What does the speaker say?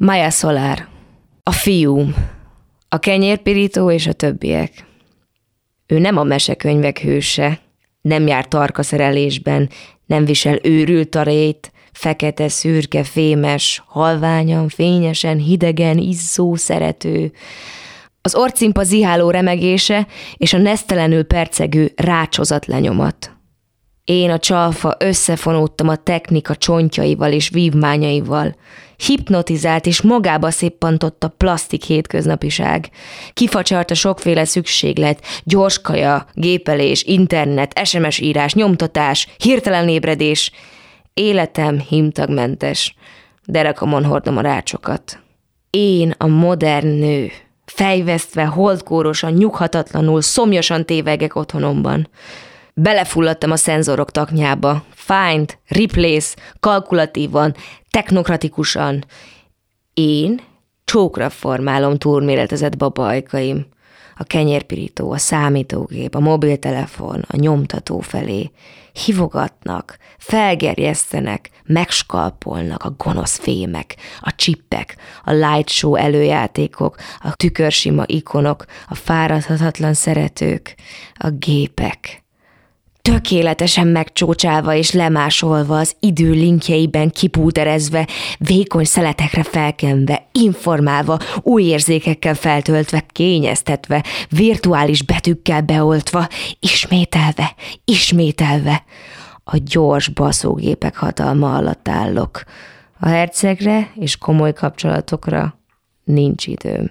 Maya Solar. A fiúm. A kenyérpirító és a többiek. Ő nem a mesekönyvek hőse, nem jár tarkaszerelésben, nem visel őrült tarét, fekete, szürke, fémes, halványan, fényesen, hidegen, izzó, szerető. Az orcimpa ziháló remegése és a nesztelenül percegő rácsozat lenyomat. Én a csalfa összefonódtam a technika csontjaival és vívmányaival. Hipnotizált és magába szippantott a plastik hétköznapiság. Kifacsart a sokféle szükséglet, gyorskaja, gépelés, internet, SMS írás, nyomtatás, hirtelen ébredés. Életem himtagmentes. Derekamon hordom a rácsokat. Én a modern nő fejvesztve, holdkórosan, nyughatatlanul, szomjasan tévegek otthonomban. Belefulladtam a szenzorok taknyába. Find, replace, kalkulatívan, technokratikusan. Én csókra formálom túlméretezett babajkaim. A kenyérpirító, a számítógép, a mobiltelefon, a nyomtató felé. Hivogatnak, felgerjesztenek, megskalpolnak a gonosz fémek, a csippek, a light show előjátékok, a tükörsima ikonok, a fáradhatatlan szeretők, a gépek tökéletesen megcsócsálva és lemásolva, az idő linkjeiben kipúderezve, vékony szeletekre felkenve, informálva, új érzékekkel feltöltve, kényeztetve, virtuális betűkkel beoltva, ismételve, ismételve. A gyors baszógépek hatalma alatt állok. A hercegre és komoly kapcsolatokra nincs időm.